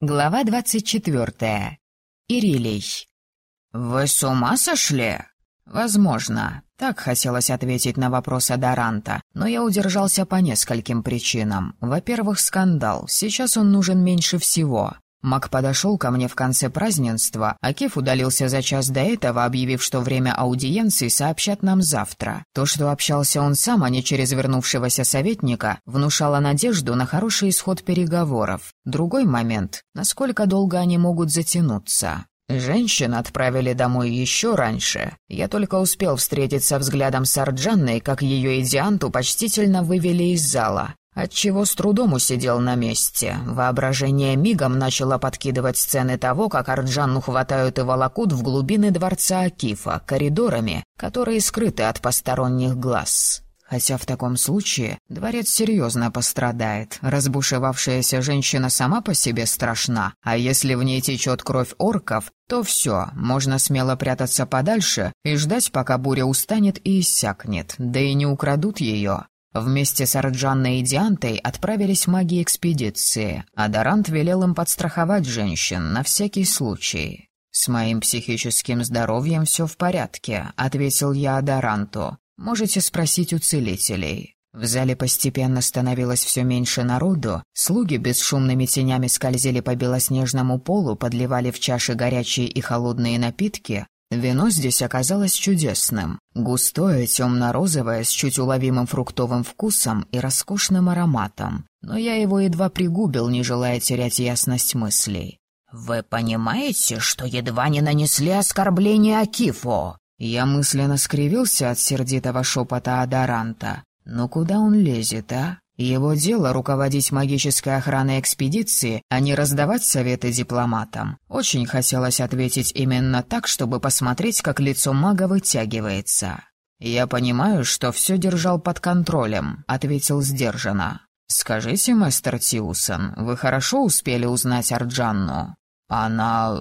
Глава двадцать четвертая. Ирилей. «Вы с ума сошли?» «Возможно». Так хотелось ответить на вопрос Адаранта, но я удержался по нескольким причинам. Во-первых, скандал. Сейчас он нужен меньше всего. Мак подошел ко мне в конце празднества, а Кеф удалился за час до этого, объявив, что время аудиенции сообщат нам завтра. То, что общался он сам, а не через вернувшегося советника, внушало надежду на хороший исход переговоров. Другой момент — насколько долго они могут затянуться. Женщин отправили домой еще раньше. Я только успел встретиться взглядом с Арджанной, как ее идианту почтительно вывели из зала. Отчего с трудом усидел на месте. Воображение мигом начало подкидывать сцены того, как Арджанну хватают и волокут в глубины дворца Акифа, коридорами, которые скрыты от посторонних глаз. Хотя в таком случае дворец серьезно пострадает. Разбушевавшаяся женщина сама по себе страшна, а если в ней течет кровь орков, то все, можно смело прятаться подальше и ждать, пока буря устанет и иссякнет, да и не украдут ее. Вместе с Арджанной и Диантой отправились маги экспедиции, а Дарант велел им подстраховать женщин на всякий случай. «С моим психическим здоровьем все в порядке», — ответил я Адаранту. «Можете спросить у целителей». В зале постепенно становилось все меньше народу, слуги бесшумными тенями скользили по белоснежному полу, подливали в чаши горячие и холодные напитки, Вино здесь оказалось чудесным. Густое, темно-розовое, с чуть уловимым фруктовым вкусом и роскошным ароматом. Но я его едва пригубил, не желая терять ясность мыслей. «Вы понимаете, что едва не нанесли оскорбление Акифу?» Я мысленно скривился от сердитого шепота Адаранта. «Ну куда он лезет, а?» Его дело — руководить магической охраной экспедиции, а не раздавать советы дипломатам. Очень хотелось ответить именно так, чтобы посмотреть, как лицо мага вытягивается. «Я понимаю, что все держал под контролем», — ответил сдержанно. «Скажите, мастер Тиусон, вы хорошо успели узнать Арджанну?» «Она...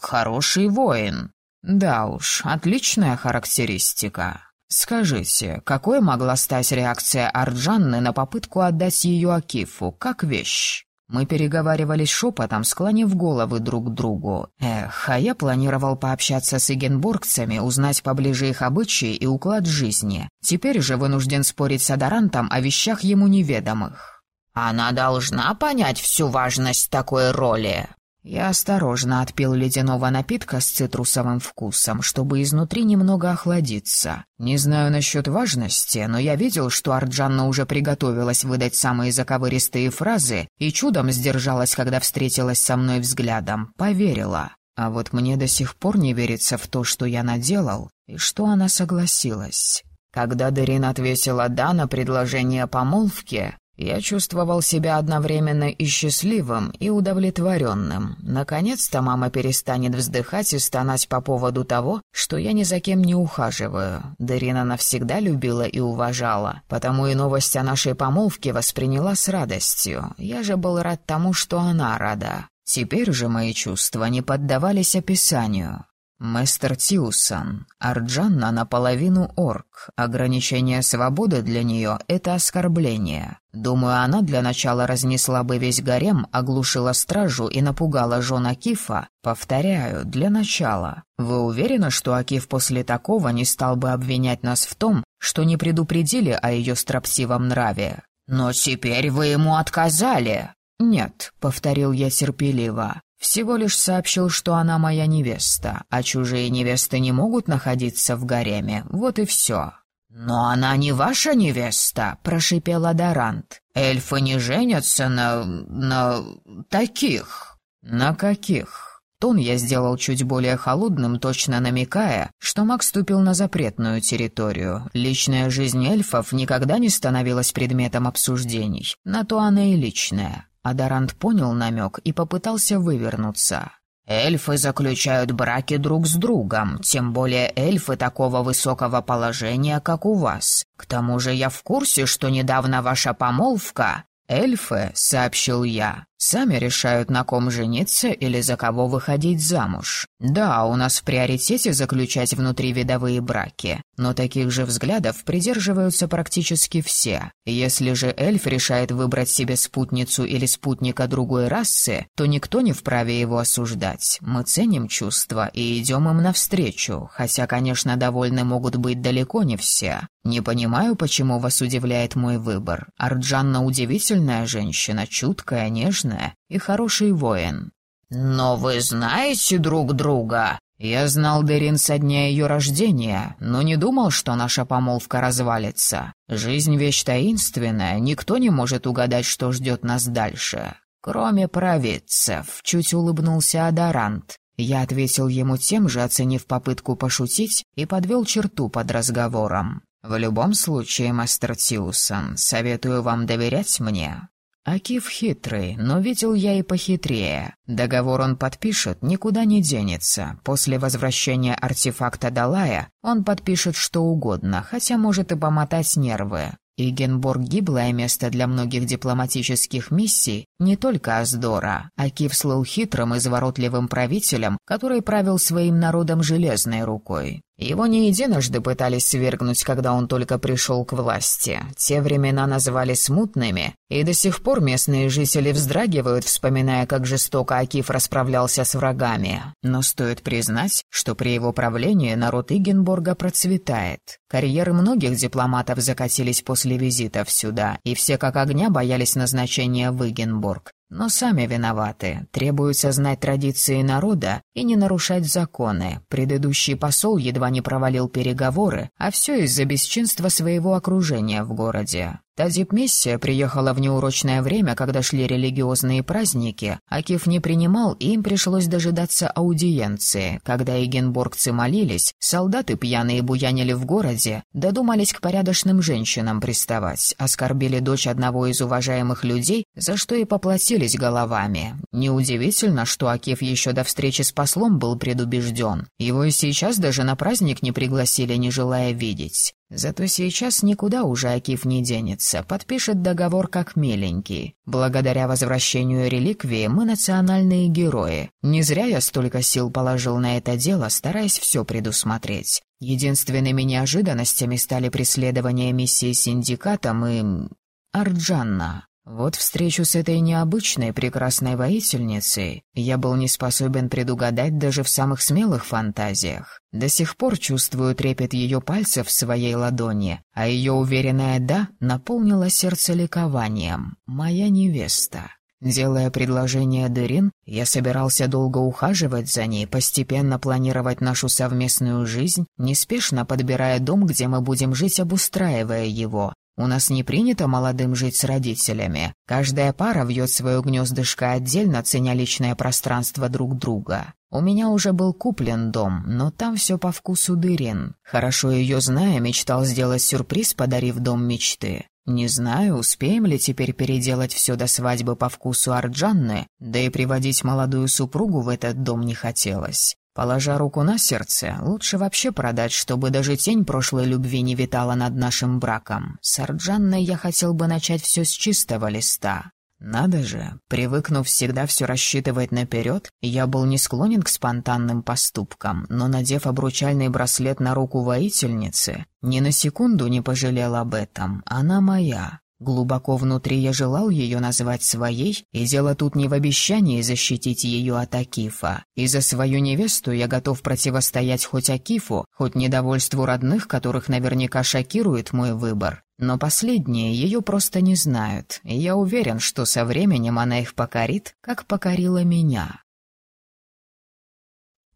хороший воин». «Да уж, отличная характеристика». «Скажите, какой могла стать реакция Арджанны на попытку отдать ее Акифу, как вещь?» Мы переговаривались шепотом, склонив головы друг к другу. Эх, а я планировал пообщаться с игенбургцами, узнать поближе их обычаи и уклад жизни. Теперь же вынужден спорить с Адарантом о вещах ему неведомых. «Она должна понять всю важность такой роли», я осторожно отпил ледяного напитка с цитрусовым вкусом, чтобы изнутри немного охладиться. Не знаю насчет важности, но я видел, что Арджанна уже приготовилась выдать самые заковыристые фразы и чудом сдержалась, когда встретилась со мной взглядом. Поверила. А вот мне до сих пор не верится в то, что я наделал, и что она согласилась. Когда Дарин ответила «да» на предложение помолвки, я чувствовал себя одновременно и счастливым, и удовлетворенным. Наконец-то мама перестанет вздыхать и стонать по поводу того, что я ни за кем не ухаживаю. Дарина навсегда любила и уважала, потому и новость о нашей помолвке восприняла с радостью. Я же был рад тому, что она рада. Теперь же мои чувства не поддавались описанию. «Мастер Тиусон, Арджанна наполовину орк. Ограничение свободы для нее — это оскорбление. Думаю, она для начала разнесла бы весь гарем, оглушила стражу и напугала жен Акифа. Повторяю, для начала. Вы уверены, что Акиф после такого не стал бы обвинять нас в том, что не предупредили о ее строптивом нраве?» «Но теперь вы ему отказали!» «Нет», — повторил я терпеливо. Всего лишь сообщил, что она моя невеста, а чужие невесты не могут находиться в гареме. Вот и все. «Но она не ваша невеста», — прошипел Адарант. «Эльфы не женятся на... на... таких». «На каких?» Тон я сделал чуть более холодным, точно намекая, что маг ступил на запретную территорию. Личная жизнь эльфов никогда не становилась предметом обсуждений. На то она и личная. Адарант понял намек и попытался вывернуться. «Эльфы заключают браки друг с другом, тем более эльфы такого высокого положения, как у вас. К тому же я в курсе, что недавно ваша помолвка...» «Эльфы», — сообщил я, Сами решают, на ком жениться или за кого выходить замуж. Да, у нас в приоритете заключать внутривидовые браки, но таких же взглядов придерживаются практически все. Если же эльф решает выбрать себе спутницу или спутника другой расы, то никто не вправе его осуждать. Мы ценим чувства и идем им навстречу, хотя, конечно, довольны могут быть далеко не все. Не понимаю, почему вас удивляет мой выбор. Арджанна удивительная женщина, чуткая, нежная и хороший воин. «Но вы знаете друг друга?» «Я знал Дерин со дня ее рождения, но не думал, что наша помолвка развалится. Жизнь — вещь таинственная, никто не может угадать, что ждет нас дальше. Кроме провидцев», — чуть улыбнулся Адарант. Я ответил ему тем же, оценив попытку пошутить, и подвел черту под разговором. «В любом случае, мастер Тиусон, советую вам доверять мне. Акиф хитрый, но видел я и похитрее. Договор он подпишет, никуда не денется. После возвращения артефакта Далая он подпишет что угодно, хотя может и помотать нервы. Игенборг — гиблое место для многих дипломатических миссий, не только Аздора. Акиф слыл хитрым и изворотливым правителем, который правил своим народом железной рукой. Его не единожды пытались свергнуть, когда он только пришел к власти. Те времена называли смутными, и до сих пор местные жители вздрагивают, вспоминая, как жестоко Акиф расправлялся с врагами. Но стоит признать, что при его правлении народ Игенборга процветает. Карьеры многих дипломатов закатились после визитов сюда, и все как огня боялись назначения в Игенборг. Но сами виноваты. Требуется знать традиции народа и не нарушать законы. Предыдущий посол едва не провалил переговоры, а все из-за бесчинства своего окружения в городе. Та дипмиссия приехала в неурочное время, когда шли религиозные праздники, а Киф не принимал, и им пришлось дожидаться аудиенции. Когда эгенборгцы молились, солдаты пьяные буянили в городе, додумались к порядочным женщинам приставать, оскорбили дочь одного из уважаемых людей, за что и поплатились головами. Неудивительно, что Акиф еще до встречи с послом был предубежден. Его и сейчас даже на праздник не пригласили, не желая видеть. Зато сейчас никуда уже Акиф не денется, подпишет договор как миленький. Благодаря возвращению реликвии мы национальные герои. Не зря я столько сил положил на это дело, стараясь все предусмотреть. Единственными неожиданностями стали преследования миссии синдикатом и... Арджанна. Вот встречу с этой необычной прекрасной воительницей я был не способен предугадать даже в самых смелых фантазиях. До сих пор чувствую трепет ее пальцев в своей ладони, а ее уверенное «да» наполнило сердце ликованием. Моя невеста. Делая предложение Дерин, я собирался долго ухаживать за ней, постепенно планировать нашу совместную жизнь, неспешно подбирая дом, где мы будем жить, обустраивая его, у нас не принято молодым жить с родителями. Каждая пара вьет свое гнездышко отдельно, ценя личное пространство друг друга. У меня уже был куплен дом, но там все по вкусу дырин. Хорошо ее зная, мечтал сделать сюрприз, подарив дом мечты. Не знаю, успеем ли теперь переделать все до свадьбы по вкусу Арджанны, да и приводить молодую супругу в этот дом не хотелось. Положа руку на сердце, лучше вообще продать, чтобы даже тень прошлой любви не витала над нашим браком. С Арджанной я хотел бы начать все с чистого листа. Надо же, привыкнув всегда все рассчитывать наперед, я был не склонен к спонтанным поступкам, но, надев обручальный браслет на руку воительницы, ни на секунду не пожалел об этом. Она моя. Глубоко внутри я желал ее назвать своей, и дело тут не в обещании защитить ее от Акифа. И за свою невесту я готов противостоять хоть Акифу, хоть недовольству родных, которых наверняка шокирует мой выбор. Но последние ее просто не знают, и я уверен, что со временем она их покорит, как покорила меня.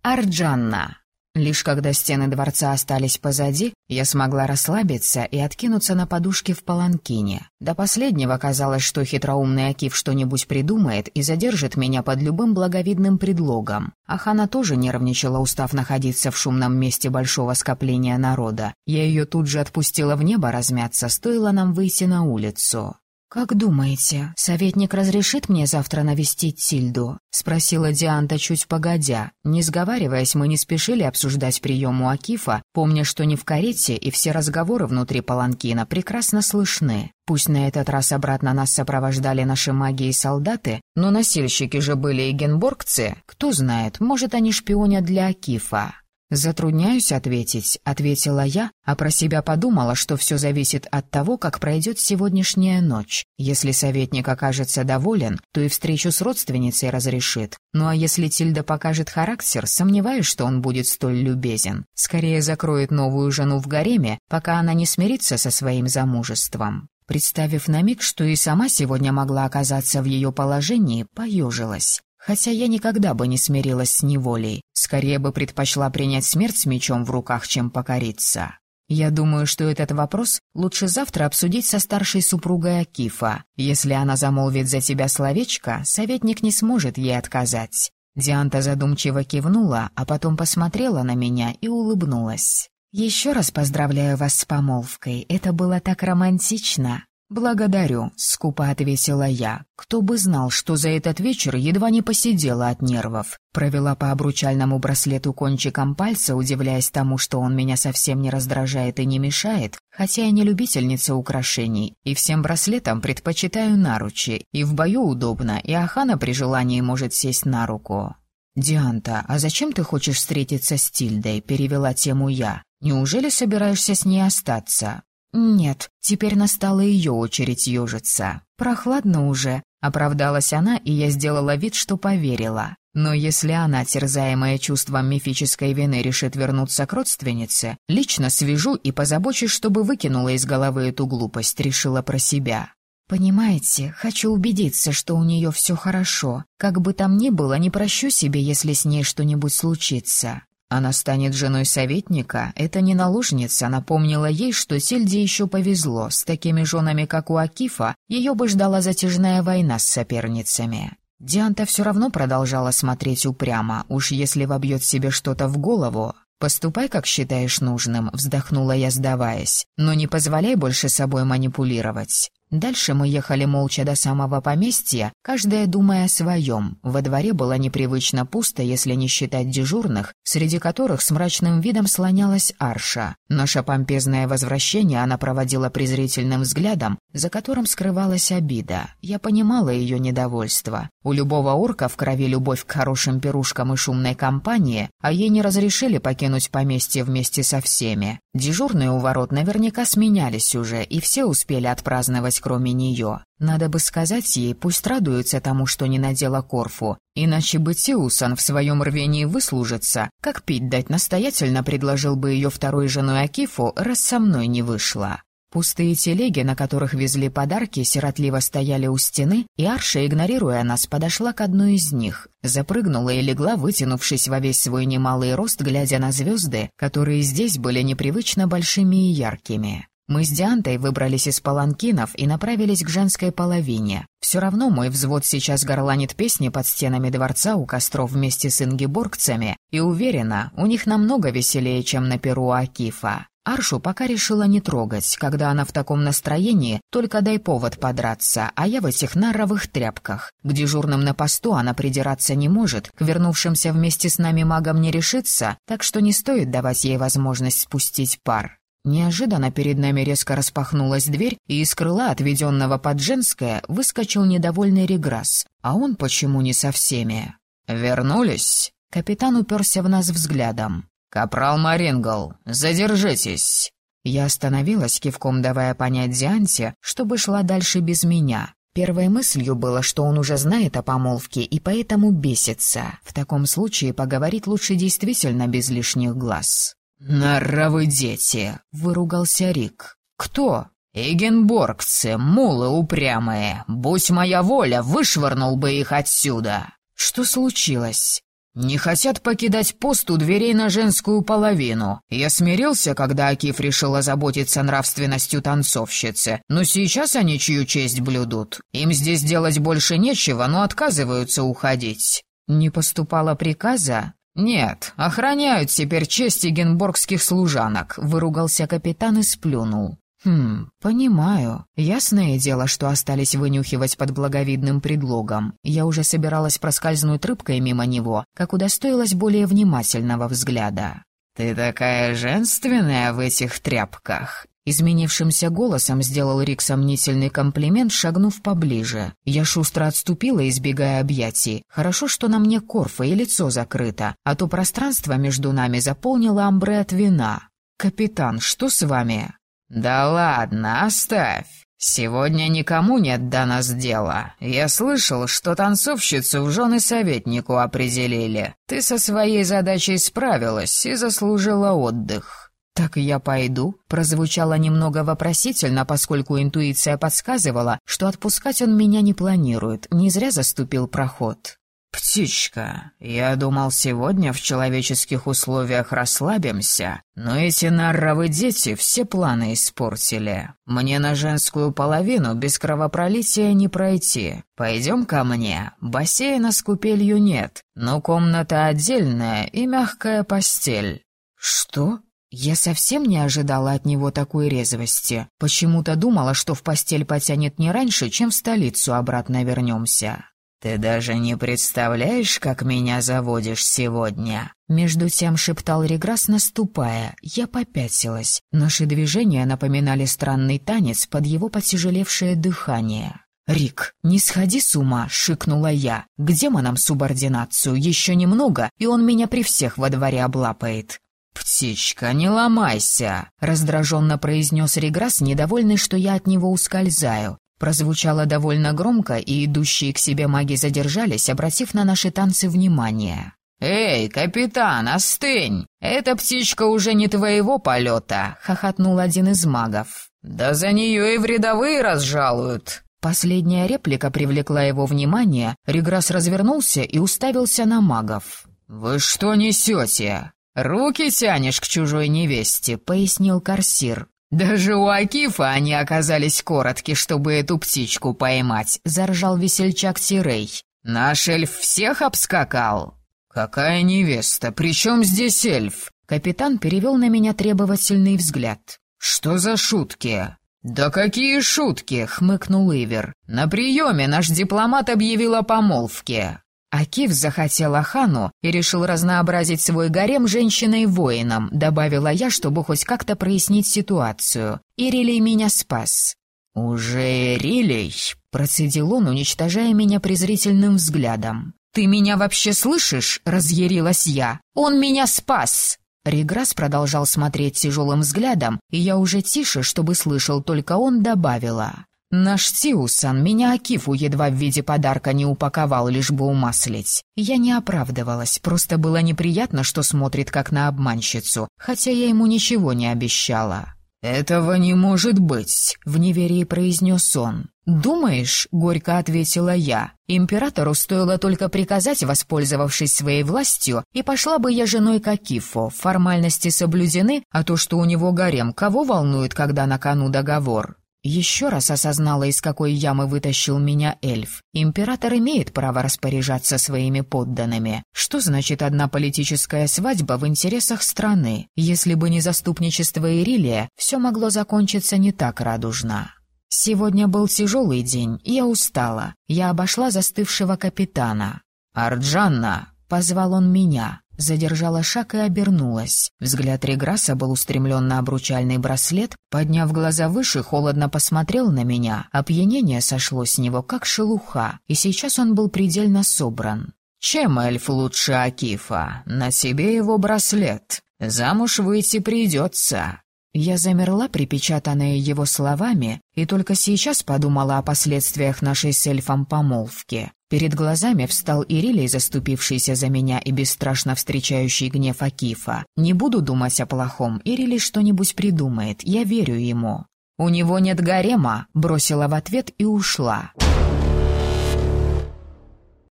Арджанна Лишь когда стены дворца остались позади, я смогла расслабиться и откинуться на подушке в паланкине. До последнего казалось, что хитроумный Акиф что-нибудь придумает и задержит меня под любым благовидным предлогом. Ахана тоже нервничала, устав находиться в шумном месте большого скопления народа. Я ее тут же отпустила в небо размяться, стоило нам выйти на улицу. «Как думаете, советник разрешит мне завтра навестить Тильду?» — спросила Дианта чуть погодя. Не сговариваясь, мы не спешили обсуждать прием у Акифа, помня, что не в карете, и все разговоры внутри Паланкина прекрасно слышны. Пусть на этот раз обратно нас сопровождали наши маги и солдаты, но носильщики же были и генборгцы. Кто знает, может, они шпионят для Акифа. «Затрудняюсь ответить», — ответила я, а про себя подумала, что все зависит от того, как пройдет сегодняшняя ночь. Если советник окажется доволен, то и встречу с родственницей разрешит. Ну а если Тильда покажет характер, сомневаюсь, что он будет столь любезен. Скорее закроет новую жену в гареме, пока она не смирится со своим замужеством. Представив на миг, что и сама сегодня могла оказаться в ее положении, поежилась. Хотя я никогда бы не смирилась с неволей, скорее бы предпочла принять смерть с мечом в руках, чем покориться. Я думаю, что этот вопрос лучше завтра обсудить со старшей супругой Акифа. Если она замолвит за тебя словечко, советник не сможет ей отказать. Дианта задумчиво кивнула, а потом посмотрела на меня и улыбнулась. «Еще раз поздравляю вас с помолвкой, это было так романтично. «Благодарю», — скупо ответила я. «Кто бы знал, что за этот вечер едва не посидела от нервов». Провела по обручальному браслету кончиком пальца, удивляясь тому, что он меня совсем не раздражает и не мешает, хотя я не любительница украшений, и всем браслетам предпочитаю наручи, и в бою удобно, и Ахана при желании может сесть на руку. «Дианта, а зачем ты хочешь встретиться с Тильдой?» — перевела тему я. «Неужели собираешься с ней остаться?» «Нет, теперь настала ее очередь ежиться. Прохладно уже», — оправдалась она, и я сделала вид, что поверила. Но если она, терзаемая чувством мифической вины, решит вернуться к родственнице, лично свяжу и позабочусь, чтобы выкинула из головы эту глупость, решила про себя. «Понимаете, хочу убедиться, что у нее все хорошо. Как бы там ни было, не прощу себе, если с ней что-нибудь случится. Она станет женой советника, это не наложница напомнила ей, что Сельде еще повезло, с такими женами, как у Акифа, ее бы ждала затяжная война с соперницами. Дианта все равно продолжала смотреть упрямо, уж если вобьет себе что-то в голову. «Поступай, как считаешь нужным», — вздохнула я, сдаваясь, «но не позволяй больше собой манипулировать. Дальше мы ехали молча до самого поместья, каждая думая о своем. Во дворе было непривычно пусто, если не считать дежурных, среди которых с мрачным видом слонялась Арша. Наше помпезное возвращение она проводила презрительным взглядом, за которым скрывалась обида. Я понимала ее недовольство. У любого орка в крови любовь к хорошим пирушкам и шумной компании, а ей не разрешили покинуть поместье вместе со всеми. Дежурные у ворот наверняка сменялись уже, и все успели отпраздновать кроме нее. Надо бы сказать ей, пусть радуется тому, что не надела Корфу, иначе бы Тиусан в своем рвении выслужится, как пить дать настоятельно предложил бы ее второй женой Акифу, раз со мной не вышла. Пустые телеги, на которых везли подарки, сиротливо стояли у стены, и Арша, игнорируя нас, подошла к одной из них. Запрыгнула и легла, вытянувшись во весь свой немалый рост, глядя на звезды, которые здесь были непривычно большими и яркими. Мы с Диантой выбрались из паланкинов и направились к женской половине. Все равно мой взвод сейчас горланит песни под стенами дворца у костров вместе с ингеборгцами, и уверена, у них намного веселее, чем на перу Акифа. Аршу пока решила не трогать, когда она в таком настроении, только дай повод подраться, а я в этих наровых тряпках. К дежурным на посту она придираться не может, к вернувшимся вместе с нами магам не решится, так что не стоит давать ей возможность спустить пар. Неожиданно перед нами резко распахнулась дверь, и из крыла, отведенного под женское, выскочил недовольный реграсс. А он почему не со всеми? «Вернулись?» Капитан уперся в нас взглядом. «Капрал Марингл, задержитесь!» Я остановилась, кивком давая понять Дианте, чтобы шла дальше без меня. Первой мыслью было, что он уже знает о помолвке и поэтому бесится. В таком случае поговорить лучше действительно без лишних глаз. «Норовы дети!» — выругался Рик. «Кто?» «Эгенборгцы, мулы упрямые. Будь моя воля, вышвырнул бы их отсюда!» «Что случилось?» «Не хотят покидать пост у дверей на женскую половину. Я смирился, когда Акиф решил озаботиться нравственностью танцовщицы, но сейчас они чью честь блюдут. Им здесь делать больше нечего, но отказываются уходить». «Не поступало приказа?» «Нет, охраняют теперь честь генборгских служанок», — выругался капитан и сплюнул. «Хм, понимаю. Ясное дело, что остались вынюхивать под благовидным предлогом. Я уже собиралась проскользнуть рыбкой мимо него, как удостоилась более внимательного взгляда. «Ты такая женственная в этих тряпках!» Изменившимся голосом сделал Рик сомнительный комплимент, шагнув поближе. Я шустро отступила, избегая объятий. Хорошо, что на мне корфа и лицо закрыто, а то пространство между нами заполнило амбре от вина. «Капитан, что с вами?» «Да ладно, оставь. Сегодня никому нет до нас дела. Я слышал, что танцовщицу в жены советнику определили. Ты со своей задачей справилась и заслужила отдых». «Так я пойду?» прозвучало немного вопросительно, поскольку интуиция подсказывала, что отпускать он меня не планирует, не зря заступил проход. «Птичка, я думал, сегодня в человеческих условиях расслабимся, но эти нарровы дети все планы испортили. Мне на женскую половину без кровопролития не пройти. Пойдем ко мне. Бассейна с купелью нет, но комната отдельная и мягкая постель». «Что?» Я совсем не ожидала от него такой резвости. Почему-то думала, что в постель потянет не раньше, чем в столицу обратно вернемся. «Ты даже не представляешь, как меня заводишь сегодня!» Между тем шептал Реграс, наступая. Я попятилась. Наши движения напоминали странный танец под его потяжелевшее дыхание. «Рик, не сходи с ума!» — шикнула я. «К демонам субординацию еще немного, и он меня при всех во дворе облапает». «Птичка, не ломайся!» — раздраженно произнес Реграс, недовольный, что я от него ускользаю. Прозвучало довольно громко, и идущие к себе маги задержались, обратив на наши танцы внимание. «Эй, капитан, остынь! Эта птичка уже не твоего полета!» — хохотнул один из магов. «Да за нее и рядовые разжалуют!» Последняя реплика привлекла его внимание, Реграс развернулся и уставился на магов. «Вы что несете? Руки тянешь к чужой невесте», — пояснил Корсир. «Даже у Акифа они оказались коротки, чтобы эту птичку поймать», — заржал весельчак Тирей. «Наш эльф всех обскакал». «Какая невеста? Причем здесь эльф?» Капитан перевел на меня требовательный взгляд. «Что за шутки?» «Да какие шутки!» — хмыкнул Ивер. «На приеме наш дипломат объявил о помолвке». Акиф захотел Ахану и решил разнообразить свой гарем женщиной-воином, добавила я, чтобы хоть как-то прояснить ситуацию. Ирилей меня спас. «Уже Ирилей?» — процедил он, уничтожая меня презрительным взглядом. «Ты меня вообще слышишь?» — разъярилась я. «Он меня спас!» Реграс продолжал смотреть тяжелым взглядом, и я уже тише, чтобы слышал только он, добавила. Наш Тиусан меня Акифу едва в виде подарка не упаковал, лишь бы умаслить. Я не оправдывалась, просто было неприятно, что смотрит как на обманщицу, хотя я ему ничего не обещала. «Этого не может быть», — в неверии произнес он. «Думаешь?» — горько ответила я. «Императору стоило только приказать, воспользовавшись своей властью, и пошла бы я женой к. Формальности соблюдены, а то, что у него гарем, кого волнует, когда на кону договор?» Еще раз осознала, из какой ямы вытащил меня эльф. Император имеет право распоряжаться своими подданными. Что значит одна политическая свадьба в интересах страны? Если бы не заступничество Ирилия, все могло закончиться не так радужно. Сегодня был тяжелый день, я устала. Я обошла застывшего капитана. «Арджанна!» — позвал он меня. Задержала шаг и обернулась. Взгляд Реграса был устремлен на обручальный браслет. Подняв глаза выше, холодно посмотрел на меня. Опьянение сошло с него, как шелуха, и сейчас он был предельно собран. «Чем эльф лучше Акифа? На себе его браслет. Замуж выйти придется». Я замерла, припечатанная его словами, и только сейчас подумала о последствиях нашей с эльфом помолвки. Перед глазами встал Ирилей, заступившийся за меня и бесстрашно встречающий гнев Акифа. Не буду думать о плохом, Ирилей что-нибудь придумает, я верю ему. «У него нет гарема», — бросила в ответ и ушла.